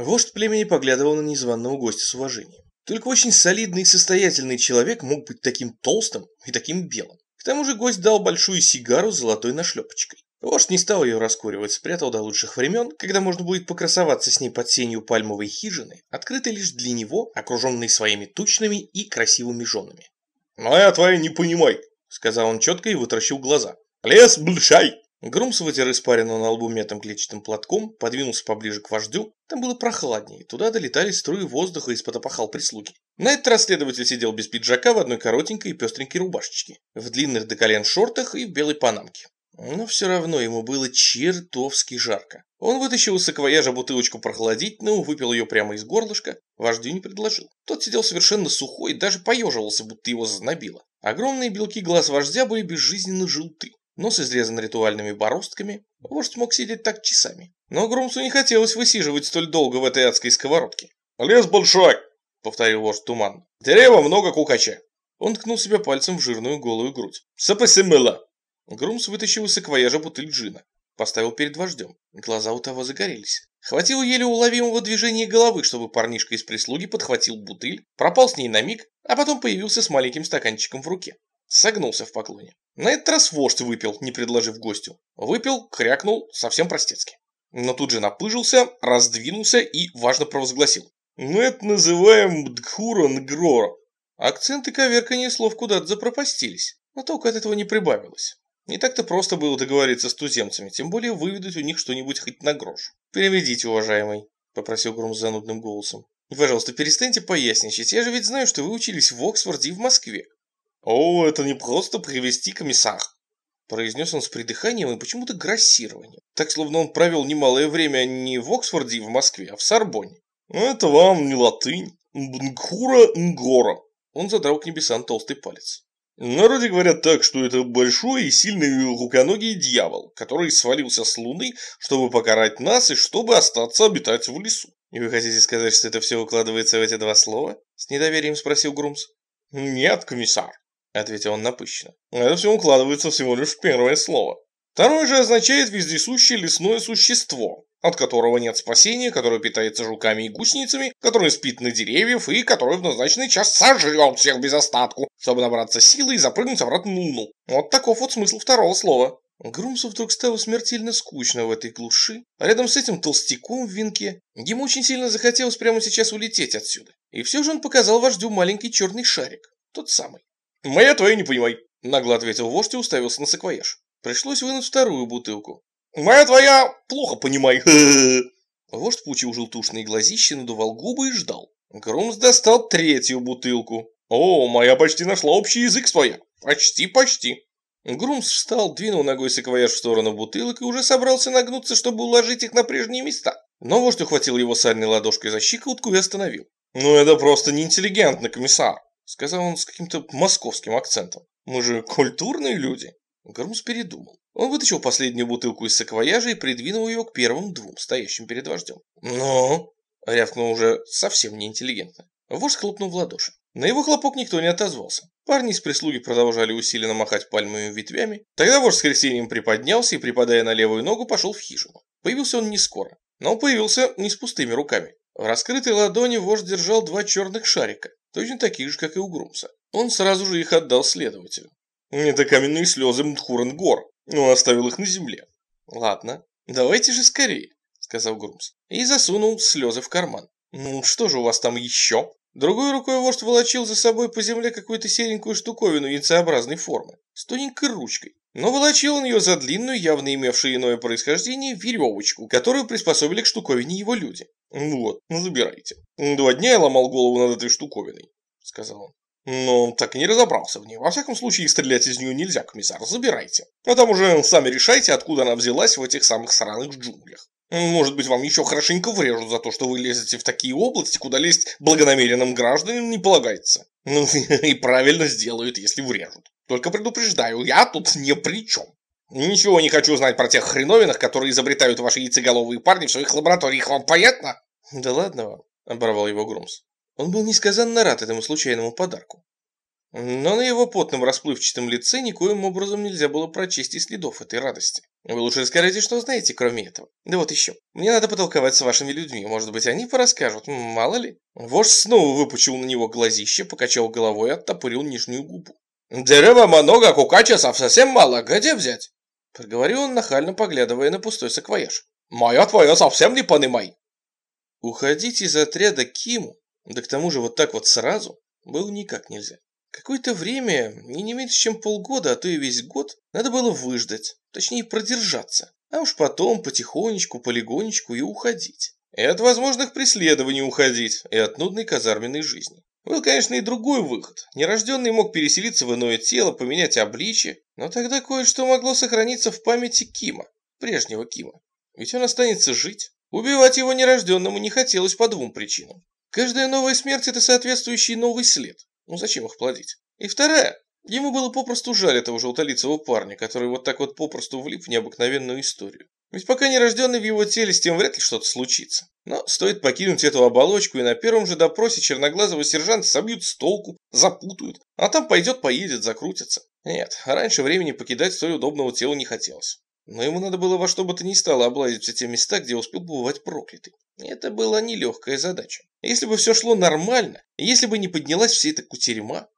Вождь племени поглядывал на незваного гостя с уважением. Только очень солидный и состоятельный человек мог быть таким толстым и таким белым. К тому же гость дал большую сигару с золотой нашлепочкой. Вождь не стал ее раскуривать, спрятал до лучших времен, когда можно будет покрасоваться с ней под сенью пальмовой хижины, открытой лишь для него, окруженной своими тучными и красивыми женами. «Ну я твоя не понимай», — сказал он четко и вытаращил глаза. «Лес большой, Грумс вытер испарину на лбу метым клетчатым платком, подвинулся поближе к вождю. Там было прохладнее, туда долетали струи воздуха из-под опахал прислуги. На этот раз следователь сидел без пиджака в одной коротенькой и пестренькой рубашечке, в длинных до колен шортах и в белой панамке. Но все равно ему было чертовски жарко. Он вытащил из саквояжа бутылочку прохладительного, выпил ее прямо из горлышка, вождю не предложил. Тот сидел совершенно сухой, даже поеживался, будто его зазнобило. Огромные белки глаз вождя были безжизненно желты. Нос изрезан ритуальными бороздками, вождь мог сидеть так часами. Но Грумсу не хотелось высиживать столь долго в этой адской сковородке. «Лес большой!» — повторил вождь туман. «Дерева много кукача!» Он ткнул себя пальцем в жирную голую грудь. «Сапасы мыло!» Грумс вытащил из саквояжа бутыль джина. Поставил перед вождем. Глаза у того загорелись. Хватило еле уловимого движения головы, чтобы парнишка из прислуги подхватил бутыль, пропал с ней на миг, а потом появился с маленьким стаканчиком в руке. Согнулся в поклоне. На этот раз вождь выпил, не предложив гостю. Выпил, крякнул, совсем простецки. Но тут же напыжился, раздвинулся и важно провозгласил. «Мы это называем Дхура Нгрора». Акцент и коверканье слов куда-то запропастились, но толку от этого не прибавилось. Не так-то просто было договориться с туземцами, тем более выведать у них что-нибудь хоть на грош. «Переведите, уважаемый», — попросил Грум с занудным голосом. «И, пожалуйста, перестаньте поясничать, я же ведь знаю, что вы учились в Оксфорде и в Москве. «О, это не просто привести комиссар!» Произнес он с придыханием и почему-то грассированием. Так, словно он провел немалое время не в Оксфорде и в Москве, а в Сорбонне. «Ну, это вам не латынь. Бнгура Нгора». Он задрал к небесам толстый палец. Народе говорят так, что это большой и сильный руконогий дьявол, который свалился с луны, чтобы покарать нас и чтобы остаться обитать в лесу. И вы хотите сказать, что это все укладывается в эти два слова? С недоверием спросил Грумс. Нет, комиссар. – ответил он напыщенно. «Это все укладывается всего лишь в первое слово. Второе же означает вездесущее лесное существо, от которого нет спасения, которое питается жуками и гусеницами, которое спит на деревьях и которое в назначенный час сожрет всех без остатку, чтобы набраться силы и запрыгнуть обратно на луну. Вот таков вот смысл второго слова». Грумсу вдруг стало смертельно скучно в этой глуши, а рядом с этим толстяком в венке. Ему очень сильно захотелось прямо сейчас улететь отсюда. И все же он показал вождю маленький черный шарик, тот самый. «Моя твоя не понимай», – нагло ответил вождь и уставился на саквояж. Пришлось вынуть вторую бутылку. «Моя твоя плохо понимай». Вождь пучил желтушные глазища, надувал губы и ждал. Грумс достал третью бутылку. «О, моя почти нашла общий язык с твоя. Почти, почти». Грумс встал, двинул ногой саквояж в сторону бутылок и уже собрался нагнуться, чтобы уложить их на прежние места. Но вождь ухватил его сальной ладошкой за щиколотку и остановил. «Ну это просто неинтеллигентно, комиссар сказал он с каким-то московским акцентом. «Мы же культурные люди». Гармус передумал. Он вытащил последнюю бутылку из саквояжа и придвинул ее к первым двум, стоящим перед вождем. «Ну?» – рявкнул уже совсем неинтеллигентно. Вождь хлопнул в ладоши. На его хлопок никто не отозвался. Парни из прислуги продолжали усиленно махать пальмовыми ветвями. Тогда вождь с крестением приподнялся и, припадая на левую ногу, пошел в хижину. Появился он не скоро, но появился не с пустыми руками. В раскрытой ладони вождь держал два черных шарика точно таких же, как и у Грумса. Он сразу же их отдал следователю. Это каменные слезы Мдхурен-Гор, он оставил их на земле. Ладно, давайте же скорее, сказал Грумс. И засунул слезы в карман. Ну, что же у вас там еще? Другой рукой вождь волочил за собой по земле какую-то серенькую штуковину яйцеобразной формы, с тоненькой ручкой. Но волочил он ее за длинную, явно имевшую иное происхождение, веревочку, которую приспособили к штуковине его люди. «Вот, ну забирайте. Два дня я ломал голову над этой штуковиной», — сказал он. «Но так и не разобрался в ней. Во всяком случае, стрелять из нее нельзя, комиссар. Забирайте. А там уже сами решайте, откуда она взялась в этих самых сраных джунглях. Может быть, вам еще хорошенько врежут за то, что вы лезете в такие области, куда лезть благонамеренным гражданам не полагается. Ну и правильно сделают, если врежут. Только предупреждаю, я тут ни при чем. Ничего не хочу знать про тех хреновинах, которые изобретают ваши яйцеголовые парни в своих лабораториях, вам понятно? Да ладно вам, оборвал его Грумс. Он был несказанно рад этому случайному подарку. Но на его потном расплывчатом лице никоим образом нельзя было прочесть и следов этой радости. Вы лучше расскажите, что знаете, кроме этого. Да вот еще. Мне надо потолковать с вашими людьми. Может быть, они порасскажут. Мало ли. Вождь снова выпучил на него глазище, покачал головой и оттопырил нижнюю губу. «Дерева много, а кукачесов совсем мало. Где взять?» Проговорил он, нахально поглядывая на пустой саквояж. «Моя твоя совсем не понимай». Уходить из отряда Киму, да к тому же вот так вот сразу, было никак нельзя. Какое-то время, и не меньше чем полгода, а то и весь год, надо было выждать, точнее продержаться, а уж потом потихонечку, полигонечку и уходить. И от возможных преследований уходить, и от нудной казарменной жизни. Был, конечно, и другой выход. Нерожденный мог переселиться в иное тело, поменять обличие, но тогда кое-что могло сохраниться в памяти Кима, прежнего Кима. Ведь он останется жить. Убивать его нерожденному не хотелось по двум причинам. Каждая новая смерть – это соответствующий новый след. Ну зачем их плодить? И вторая. Ему было попросту жаль этого желтолицего парня, который вот так вот попросту влип в необыкновенную историю. Ведь пока нерожденный в его теле, с тем вряд ли что-то случится. Но стоит покинуть эту оболочку, и на первом же допросе черноглазого сержанта собьют с толку, запутают, а там пойдет-поедет, закрутится. Нет, раньше времени покидать столь удобного тела не хотелось. Но ему надо было во что бы то ни стало облазить все те места, где успел побывать проклятый. Это была нелегкая задача. Если бы все шло нормально, если бы не поднялась вся эта кутерьма,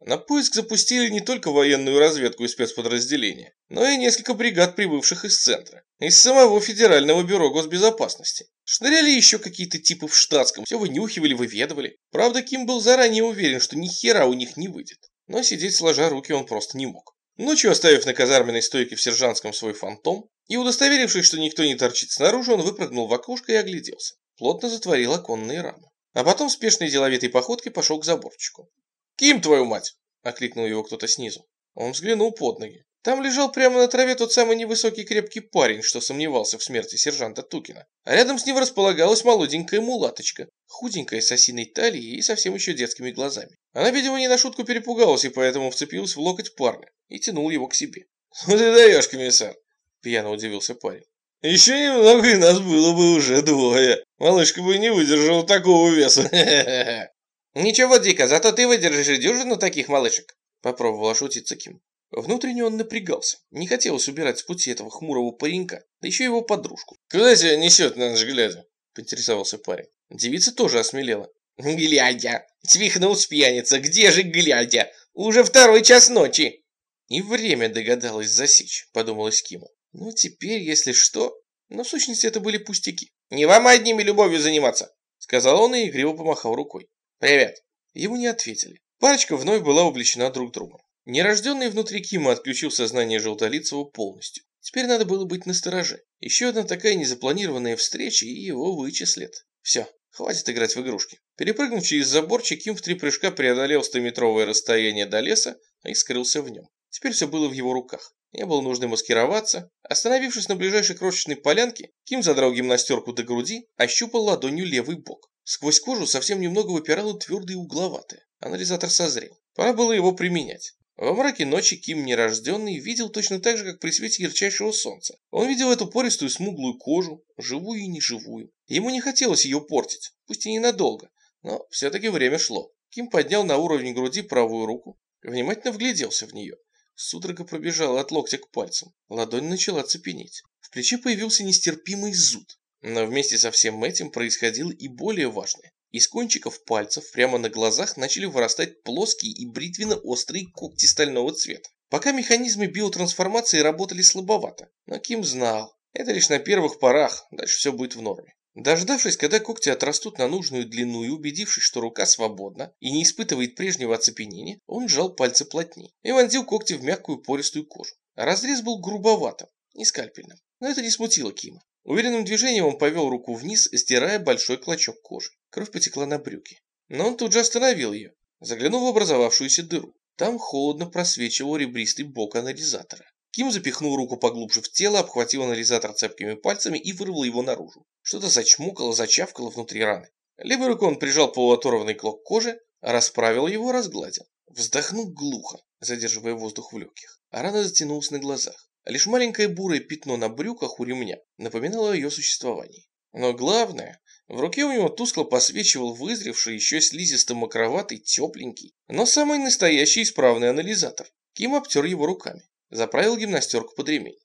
на поиск запустили не только военную разведку и спецподразделения, но и несколько бригад, прибывших из центра, из самого Федерального бюро госбезопасности. Шныряли еще какие-то типы в штатском, все вынюхивали, выведывали. Правда, Ким был заранее уверен, что ни хера у них не выйдет. Но сидеть сложа руки он просто не мог. Ночью, оставив на казарменной стойке в сержантском свой фантом, и удостоверившись, что никто не торчит снаружи, он выпрыгнул в окошко и огляделся. Плотно затворил оконные рамы. А потом спешной деловитой походкой пошел к заборчику. «Ким, твою мать!» – окликнул его кто-то снизу. Он взглянул под ноги. Там лежал прямо на траве тот самый невысокий крепкий парень, что сомневался в смерти сержанта Тукина. А рядом с ним располагалась молоденькая мулаточка, худенькая с осиной талией и совсем еще детскими глазами. Она, видимо, не на шутку перепугалась и поэтому вцепилась в локоть парня и тянул его к себе. «Ну ты даешь, комиссар!» – пьяно удивился парень. «Еще немного, и нас было бы уже двое. Малышка бы не выдержала такого веса. «Ничего, Дика, зато ты выдержишь дюжину таких малышек», – попробовал шутиться Ким. Внутренне он напрягался. Не хотелось убирать с пути этого хмурого паренька, да еще его подружку. «Куда тебя несет на ночь глядя?» – поинтересовался парень. Девица тоже осмелела. «Глядя! Свихнулся пьяница! Где же глядя? Уже второй час ночи!» «И время догадалась засечь», – подумалось Киму. «Ну, теперь, если что...» Но в сущности это были пустяки. «Не вам одними любовью заниматься», – сказал он и игриво помахал рукой. «Привет». Ему не ответили. Парочка вновь была увлечена друг другом. Нерожденный внутри Кима отключил сознание Желтолицего полностью. Теперь надо было быть настороже. Еще одна такая незапланированная встреча, и его вычислят. Все, хватит играть в игрушки. Перепрыгнув через заборчик, Ким в три прыжка преодолел 100-метровое расстояние до леса и скрылся в нем. Теперь все было в его руках. Не было нужды маскироваться. Остановившись на ближайшей крошечной полянке, Ким задрал гимнастерку до груди, ощупал ладонью левый бок. Сквозь кожу совсем немного выпирало твердое и угловатое. Анализатор созрел. Пора было его применять. Во мраке ночи Ким нерожденный видел точно так же, как при свете ярчайшего солнца. Он видел эту пористую смуглую кожу, живую и неживую. Ему не хотелось ее портить, пусть и ненадолго, но все-таки время шло. Ким поднял на уровень груди правую руку, внимательно вгляделся в нее. Судорога пробежала от локтя к пальцам, ладонь начала цепенеть. В плече появился нестерпимый зуд. Но вместе со всем этим происходило и более важное. Из кончиков пальцев прямо на глазах начали вырастать плоские и бритвенно-острые когти стального цвета. Пока механизмы биотрансформации работали слабовато, но Ким знал, это лишь на первых порах, дальше все будет в норме. Дождавшись, когда когти отрастут на нужную длину и убедившись, что рука свободна и не испытывает прежнего оцепенения, он сжал пальцы плотнее и вонзил когти в мягкую пористую кожу. Разрез был грубоватым, не скальпельным, но это не смутило Кима. Уверенным движением он повел руку вниз, сдирая большой клочок кожи. Кровь потекла на брюки. Но он тут же остановил ее, заглянув в образовавшуюся дыру. Там холодно просвечивал ребристый бок анализатора. Ким запихнул руку поглубже в тело, обхватил анализатор цепкими пальцами и вырвал его наружу. Что-то зачмокало, зачавкало внутри раны. Левой рукой он прижал полуоторванный клок кожи, расправил его, разгладил. Вздохнул глухо, задерживая воздух в легких. А рана затянулась на глазах. Лишь маленькое бурое пятно на брюках у ремня напоминало о ее существовании. Но главное, В руке у него тускло посвечивал вызревший, еще слизисто-мокроватый, тепленький, но самый настоящий исправный анализатор. Ким обтер его руками, заправил гимнастерку под ремень,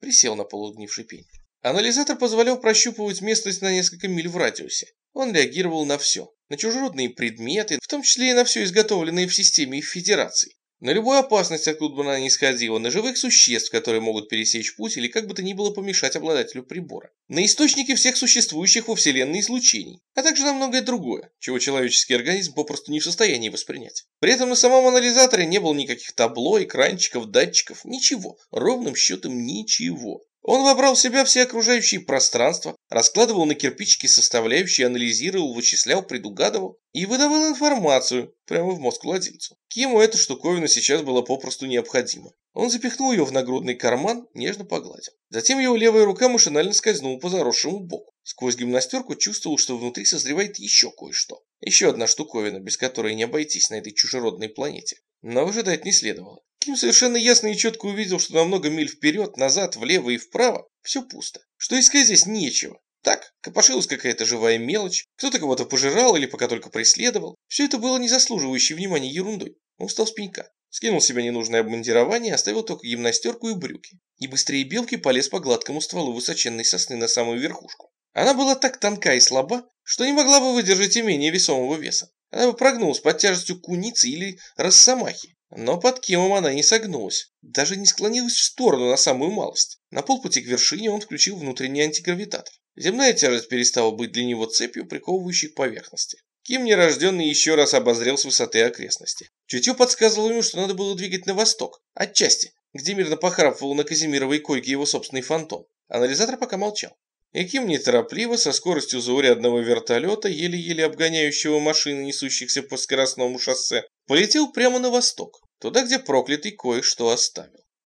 присел на полугнивший пень. Анализатор позволял прощупывать местность на несколько миль в радиусе. Он реагировал на все, на чужеродные предметы, в том числе и на все изготовленные в системе их федераций. На любую опасность, откуда бы она ни исходила, на живых существ, которые могут пересечь путь или как бы то ни было помешать обладателю прибора. На источники всех существующих во Вселенной излучений, а также на многое другое, чего человеческий организм попросту не в состоянии воспринять. При этом на самом анализаторе не было никаких табло, экранчиков, датчиков, ничего, ровным счетом ничего. Он вобрал в себя все окружающие пространства, раскладывал на кирпичики составляющие, анализировал, вычислял, предугадывал и выдавал информацию прямо в мозг владельцу. Кему эта штуковина сейчас была попросту необходима. Он запихнул ее в нагрудный карман, нежно погладил. Затем его левая рука машинально скользнула по заросшему боку. Сквозь гимнастерку чувствовал, что внутри созревает еще кое-что. Еще одна штуковина, без которой не обойтись на этой чужеродной планете. Но выжидать не следовало. Ким совершенно ясно и четко увидел, что на много миль вперед, назад, влево и вправо все пусто. Что искать здесь нечего. Так, копошилась какая-то живая мелочь, кто-то кого-то пожирал или пока только преследовал. Все это было не заслуживающей внимания ерундой. Он встал с пенька, скинул себе ненужное обмундирование, оставил только гимнастерку и брюки. И быстрее белки полез по гладкому стволу высоченной сосны на самую верхушку. Она была так тонка и слаба, что не могла бы выдержать и менее весомого веса. Она бы прогнулась под тяжестью куницы или росомахи. Но под Кимом она не согнулась, даже не склонилась в сторону на самую малость. На полпути к вершине он включил внутренний антигравитатор. Земная тяжесть перестала быть для него цепью, приковывающей к поверхности. Ким нерожденный еще раз обозрел с высоты окрестности. Чутье подсказывало ему, что надо было двигать на восток, отчасти, где мирно похрапывал на Казимировой койке его собственный фантом. Анализатор пока молчал. И Ким неторопливо, со скоростью заурядного вертолета, еле-еле обгоняющего машины, несущихся по скоростному шоссе, полетел прямо на восток, туда, где проклятый кое-что оставил.